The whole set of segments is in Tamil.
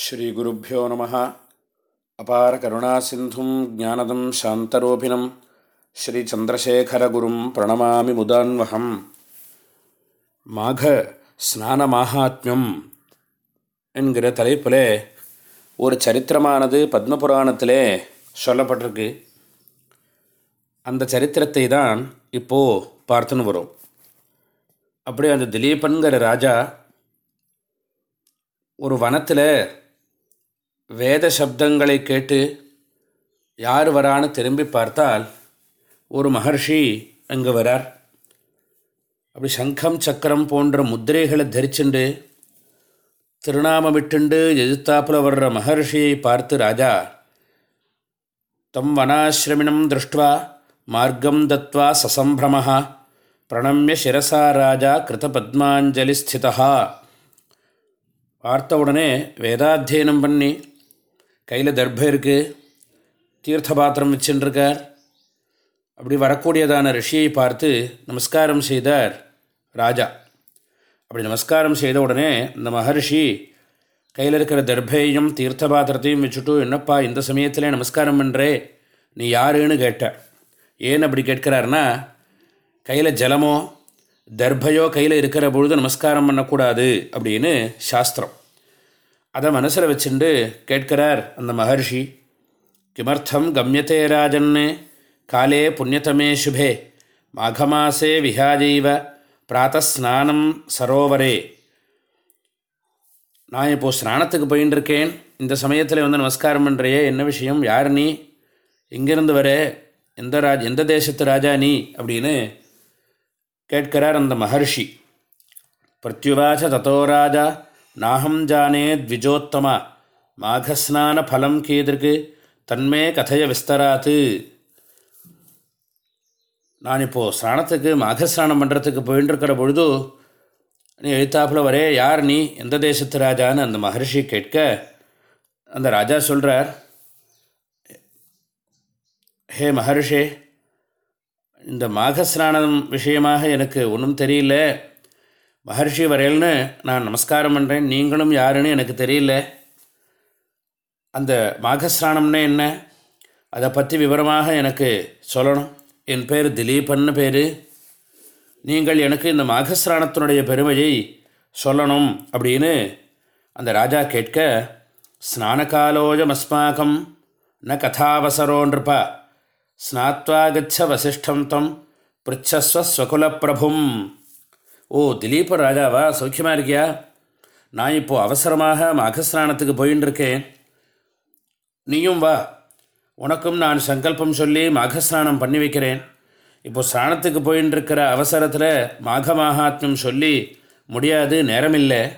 ஸ்ரீகுருப்போ நம. அபார கருணா சிந்தும் ஜானதம் சாந்தரூபிணம் ஸ்ரீச்சந்திரசேகரகுரும் பிரணமாமி முதான்வகம். மாக ஸ்நான மாகாத்மியம் என்கிற தலைப்பில் ஒரு சரித்திரமானது பத்மபுராணத்திலே சொல்லப்பட்டிருக்கு. அந்த சரித்திரத்தை தான் இப்போது பார்த்துன்னு வரும். அப்படியே அந்த திலீபன்கிற ராஜா ஒரு வனத்தில் வேத சப்தங்களை கேட்டு யார் வரான்னு திரும்பி பார்த்தால் ஒரு மகர்ஷி அங்கே வரார். அப்படி சங்கம் சக்கரம் போன்ற முத்திரைகளை தரிச்சுண்டு திருநாமமிட்டுண்டு எதிர்த்தாப்பில் வர்ற மகர்ஷியை பார்த்து ராஜா தம் வனாசிரமிணம் திருஷ்டுவா மார்க்கம் தத்வா சசம்பிரமஹா பிரணம்ய சிரசா ராஜா கிருத பத்மாஞ்சலி ஸ்திதா பார்த்த உடனே வேதாத்தியனம் பண்ணி கையில் தர்பம் இருக்குது தீர்த்த பாத்திரம் வச்சுருக்கார். அப்படி வரக்கூடியதான ரிஷியை பார்த்து நமஸ்காரம் செய்தார் ராஜா. அப்படி நமஸ்காரம் செய்த உடனே இந்த மகர்ஷி கையில் இருக்கிற தர்பையும் தீர்த்த பாத்திரத்தையும் வச்சுட்டு என்னப்பா இந்த சமயத்தில் நமஸ்காரம் பண்ணுறே நீ யாருன்னு கேட்ட. ஏன் அப்படி கேட்கிறாருன்னா கையில் ஜலமோ தர்பையோ கையில் இருக்கிற பொழுது நமஸ்காரம் பண்ணக்கூடாது அப்படின்னு சாஸ்திரம். அதை மனசில் வச்சுண்டு கேட்கிறார் அந்த மகர்ஷி. கிமர்த்தம் கம்யத்தே ராஜன்னு காலே புண்ணியதமே சுபே மாகமாசே விஹாஜைவ பிராத்தஸ்நானம் சரோவரே. நான் இப்போது ஸ்நானத்துக்கு போயின்னு இருக்கேன் இந்த சமயத்தில் வந்து நமஸ்காரம் பண்ணுறையே என்ன விஷயம்? யார் நீ? எங்கேருந்து வர எந்த ராஜ் எந்த தேசத்து ராஜா நீ? அப்படின்னு கேட்கிறார் அந்த மகர்ஷி. பிரத்யுவாச்ச தத்தோ ராஜா நாகம் ஜானே த்விஜோத்தம. மாகஸ்நான ஃபலம் கீதற்கு தன்மே கதைய விஸ்தராத்து நான் இப்போது ஸ்நானத்துக்கு மாகஸ்நானம் பண்ணுறதுக்கு போயின்ட்டுருக்கிற பொழுது நீ எழுத்தாப்பில் வரே யார் நீ எந்த தேசத்து ராஜான்னு அந்த மகர்ஷி கேட்க அந்த ராஜா சொல்கிறார் ஹே மகர்ஷே இந்த மாகஸ்நானம் விஷயமாக எனக்கு ஒன்றும் தெரியல. மகர்ஷி வரையல்னு நான் நமஸ்காரம் பண்ணுறேன் நீங்களும் யாருன்னு எனக்கு தெரியல. அந்த மாகஸ்நானம்னு என்ன? அதை பற்றி விவரமாக எனக்கு சொல்லணும். என் பேர் திலீபன்னு பேர். நீங்கள் எனக்கு இந்த மாகஸ்நானத்தினுடைய பெருமையை சொல்லணும் அப்படின்னு அந்த ராஜா கேட்க ஸ்நானகாலோஜமஸ்மாக்கம் ந கதாவசரோ நிருப ஸ்நாத்வா கச்ச வசிஷ்டம் தம் பிருச்சஸ்வஸ்வகுலப்பிரபும் ஓ திலீப ராஜாவா? சௌக்கியமாக இருக்கியா? நான் இப்போது அவசரமாக மாகஸ்நானத்துக்கு போயின்னு இருக்கேன் நீயும் வா. உனக்கும் நான் சங்கல்பம் சொல்லி மாகஸ்நானம் பண்ணி வைக்கிறேன். இப்போ ஸ்நானத்துக்கு போயின்னு இருக்கிற அவசரத்தில் மாக மாகாத்மியம் சொல்லி முடியாது நேரமில்லை.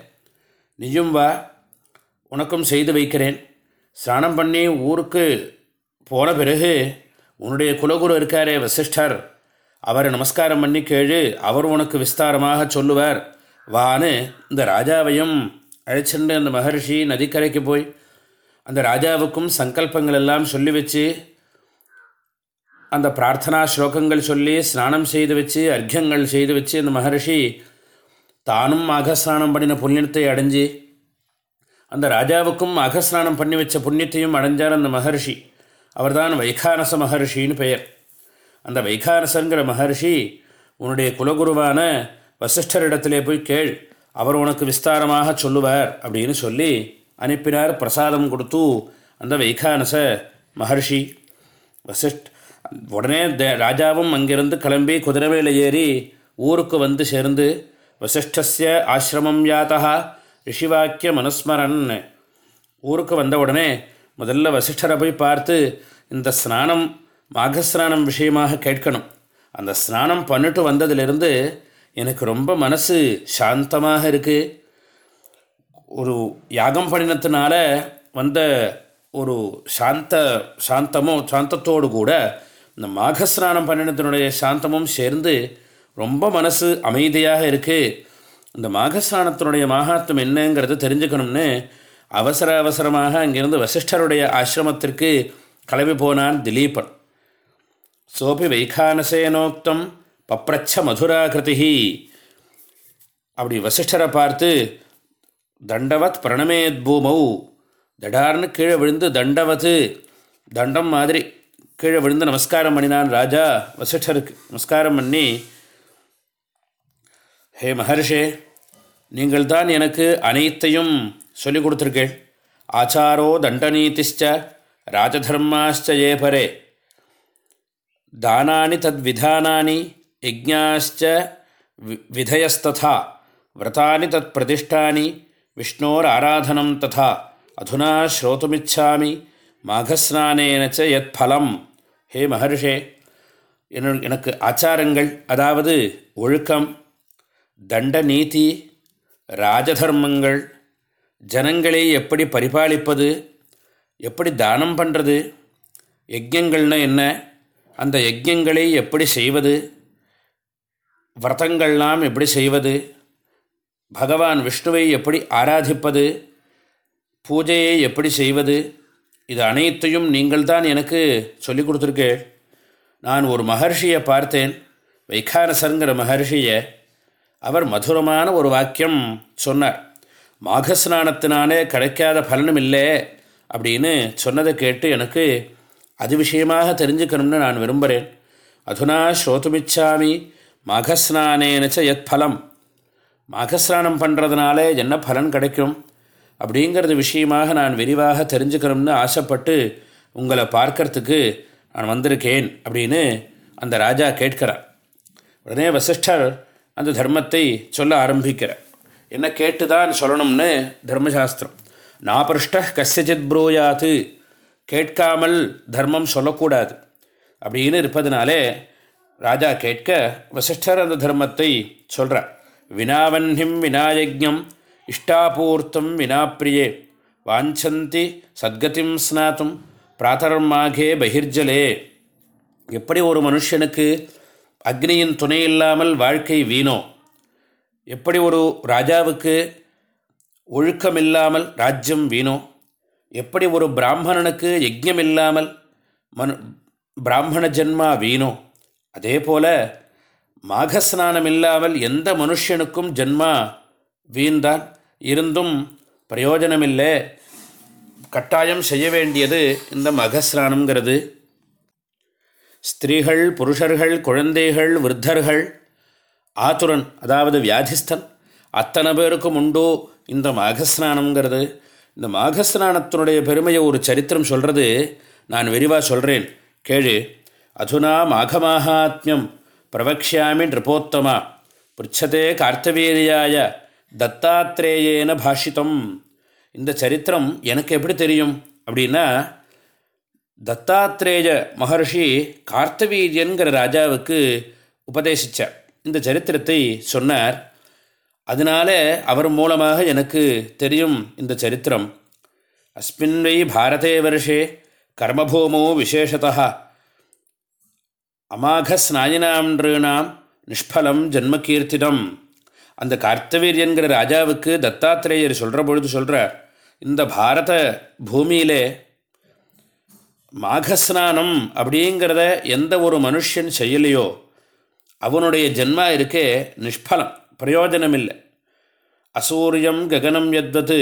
நீயும் வா. உனக்கும் செய்து வைக்கிறேன். ஸ்நானம் பண்ணி ஊருக்கு போன பிறகு உன்னுடைய குலகுரு இருக்காரே வசிஷ்டர். அவரை நமஸ்காரம் பண்ணி கேழு அவர் உனக்கு விஸ்தாரமாக சொல்லுவார். வான்னு இந்த ராஜாவையும் அழைச்சிட்டு அந்த மகர்ஷி நதிக்கரைக்கு போய் அந்த ராஜாவுக்கும் சங்கல்பங்கள் எல்லாம் சொல்லி வச்சு அந்த பிரார்த்தனா ஸ்லோகங்கள் சொல்லி ஸ்நானம் செய்து வச்சு அர்க்கியங்கள் செய்து வச்சு அந்த மகர்ஷி தானும் அகஸ்நானம் பண்ணின புண்ணியத்தை அடைஞ்சு அந்த ராஜாவுக்கும் அகஸ்நானம் பண்ணி வச்ச புண்ணியத்தையும் அடைஞ்சார் அந்த மகர்ஷி. அவர்தான் வைகானச மகர்ஷின்னு பெயர். அந்த வைகானசங்கிற மகர்ஷி உன்னுடைய குலகுருவான வசிஷ்டரிடத்திலே போய் கேள். அவர் உனக்கு விஸ்தாரமாக சொல்லுவார் அப்படின்னு சொல்லி அனுப்பினார் பிரசாதம் கொடுத்து அந்த வைகானச மகர்ஷி. வசிஷ்ட் உடனே த ராஜாவும் அங்கிருந்து கிளம்பி குதிரவேல ஏறி ஊருக்கு வந்து சேர்ந்து வசிஷ்டஸ்ய ஆசிரமம் யாத்தா ரிஷிவாக்கிய மனுஸ்மரன். ஊருக்கு வந்த உடனே முதல்ல வசிஷ்டரை போய் பார்த்து இந்த ஸ்நானம் மாகஸ்நானம் விஷயமாக கேட்கணும். அந்த ஸ்நானம் பண்ணிட்டு வந்ததுலேருந்து எனக்கு ரொம்ப மனசு சாந்தமாக இருக்குது ஒரு யாகம் பண்ணினத்தினால வந்த ஒரு சாந்த சாந்தமோ சாந்தத்தோடு கூட இந்த மாகஸ்நானம் பண்ணினத்தினுடைய சாந்தமும் சேர்ந்து ரொம்ப மனசு அமைதியாக இருக்குது இந்த மாகஸ்நானத்தினுடைய மகாத்மம் என்னங்கிறத தெரிஞ்சுக்கணும்னு அவசர அவசரமாக அங்கிருந்து வசிஷ்டருடைய ஆசிரமத்திற்கு கிளம்பி போனான் திலீபன். சோபி வைகானசேனோக்தம் பப்ரச்ச மதுராகிருதி அப்படி வசிஷ்டரை பார்த்து தண்டவத் பிரணமேத் பூமௌ தடார்னு கீழே விழுந்து தண்டவது தண்டம் மாதிரி கீழே விழுந்து நமஸ்காரம் பண்ணினான் ராஜா வசிஷ்டருக்கு நமஸ்காரம் பண்ணி ஹே மகர்ஷே நீங்கள் தான் எனக்கு அனைத்தையும் சொல்லிக் கொடுத்துருக்கேன் ஆச்சாரோ தண்டநீதிஷ்ட ராஜதர்மாச்ச ஏ பரே தானானி தத்விதானானி யஜ்ஞாச்ச விதயஸ்ததா விரதானி தத் பிரதிஷ்டானி விஷ்ணோர் ஆராதனம் ததா அதுனா ஸ்ரோத்துமிச்சாமி மாகஸ்நானேனச்ச யத் ஃபலம் ஹே மகர்ஷே எனக்கு ஆச்சாரங்கள் அதாவது ஒழுக்கம் தண்ட நீதி ராஜதர்மங்கள் ஜனங்களை எப்படி பரிபாலிப்பது எப்படி தானம் பண்ணுறது யஜ்யங்கள்னால் என்ன அந்த யஜ்யங்களை எப்படி செய்வது? விரதங்கள்லாம் எப்படி செய்வது? பகவான் விஷ்ணுவை எப்படி ஆராதிப்பது? பூஜையை எப்படி செய்வது? இது அனைத்தையும் நீங்கள் தான் எனக்கு சொல்லிக் கொடுத்துருக்கேள். நான் ஒரு மகர்ஷியை பார்த்தேன். வைகானசருங்கிற மகர்ஷியை. அவர் மதுரமான ஒரு வாக்கியம் சொன்னார். மாகஸ்நானத்தினாலே கிடைக்காத பலனும் இல்லை அப்படின்னு சொன்னதை கேட்டு எனக்கு அது விஷயமாக தெரிஞ்சுக்கணும்னு நான் விரும்புகிறேன் அதுனா ஸ்ரோத்துமிச்சாமி மாகஸ்நானேனச்ச எத் ஃபலம் மாகஸ்நானம் பண்ணுறதுனால என்ன பலன் கிடைக்கும்? அப்படிங்கிறது விஷயமாக நான் விரிவாக தெரிஞ்சுக்கணும்னு ஆசைப்பட்டு உங்களை பார்க்கறதுக்கு நான் வந்திருக்கேன் அப்படின்னு அந்த ராஜா கேட்கிறார். உடனே வசிஷ்டர் அந்த தர்மத்தை சொல்ல ஆரம்பிக்கிறார். என்ன கேட்டு தான் சொல்லணும்னு தர்மசாஸ்திரம். நாபிருஷ்ட கசியஜித் ப்ரூயாத்து. கேட்காமல் தர்மம் சொல்லக்கூடாது. அப்படின்னு இருப்பதனாலே ராஜா கேட்க வசிஷ்டர் அந்த தர்மத்தை சொல்கிறார் வினாவன்ஹிம் வினாயஜம் இஷ்டாபூர்த்தம் வினாப்பிரியே வாஞ்சந்தி சத்கதிம் ஸ்நாத்தும் பிராத்தர்மாகே பகிர்ஜலே. எப்படி ஒரு மனுஷனுக்கு அக்னியின் துணை இல்லாமல் வாழ்க்கை வீணோ? எப்படி ஒரு ராஜாவுக்கு ஒழுக்கமில்லாமல் ராஜ்யம் வீணோ? எப்படி ஒரு பிராமணனுக்கு யஜ்யம் இல்லாமல் மனு பிராமண ஜென்மா வீணோ? அதே போல் மாகஸ்நானம் இல்லாமல் எந்த மனுஷனுக்கும் ஜென்மா வீண்தான். இருந்தும் பிரயோஜனமில்லை. கட்டாயம் செய்ய வேண்டியது இந்த மகஸ்நானங்கிறது ஸ்திரீகள் புருஷர்கள் குழந்தைகள் விருத்தர்கள் ஆத்துரன் அதாவது வியாதிஸ்தன் அத்தனை பேருக்கும் உண்டோ இந்த மகஸ்நானம்ங்கிறது. இந்த மாகஸ்நானத்தினுடைய பெருமையை ஒரு சரித்திரம் சொல்கிறது நான் விரிவாக சொல்கிறேன் கேளு. அதுனா மாகமாகாத்மியம் பிரவக்ஷாமி நிருபோத்தமா. பிருச்சதே கார்த்தவீரியாய தத்தாத்ரேயேன பாஷிதம். இந்த சரித்திரம் எனக்கு எப்படி தெரியும்? அப்படின்னா தத்தாத்ரேய மகர்ஷி கார்த்தவீரியன்கிற ராஜாவுக்கு உபதேசித்தார் இந்த சரித்திரத்தை சொன்னார் அதனால அவர் மூலமாக எனக்கு தெரியும் இந்த சரித்திரம். அஸ்மின் வை பாரதே வருஷே கர்மபூமோ விசேஷதா அமாகஸ்நாயினாம் நிருணாம் நிஷ்பலம் ஜன்மகீர்த்திதம். அந்த கார்த்தவீரியன்கிற ராஜாவுக்கு தத்தாத்திரேயர் சொல்கிற பொழுது சொல்கிறார் இந்த பாரத பூமியிலே மாகஸ்நானம் அப்படிங்கிறத எந்த ஒரு மனுஷன் செய்யலையோ அவனுடைய ஜென்மா இருக்கே நிஷ்பலம். பிரயோஜனமில்லை. அசூரியம் ககனம் எத்தது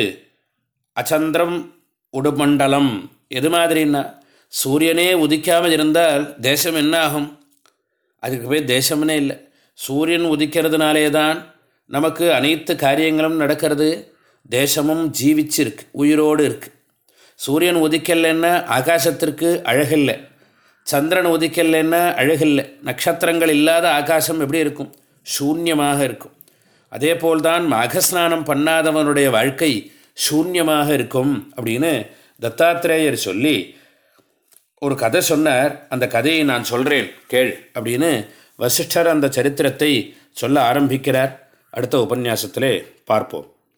அச்சந்திரம் உடுமண்டலம். எது மாதிரின்னா சூரியனே உதிக்காமல் இருந்தால் தேசம் என்ன ஆகும்? அதுக்கு போய் தேசம்னே இல்லை. சூரியன் உதிக்கிறதுனாலே தான் நமக்கு அனைத்து காரியங்களும் நடக்கிறது. தேசமும் ஜீவிச்சிருக்கு உயிரோடு இருக்குது சூரியன் உதிக்கலைன்னா ஆகாசத்திற்கு அழகில்லை. சந்திரன் உதிக்கலைன்னா அழகில்லை. நட்சத்திரங்கள் இல்லாத ஆகாசம் எப்படி இருக்கும்? சூன்யமாக இருக்கும். அதே போல்தான் மாகஸ்நானம் பண்ணாதவனுடைய வாழ்க்கை சூன்யமாக இருக்கும் அப்படின்னு தத்தாத்திரேயர் சொல்லி ஒரு கதை சொன்னார். அந்த கதையை நான் சொல்கிறேன் கேள் அப்படின்னு வசிஷ்டர் அந்த சரித்திரத்தை சொல்ல ஆரம்பிக்கிறார். அடுத்த உபன்யாசத்திலே பார்ப்போம்.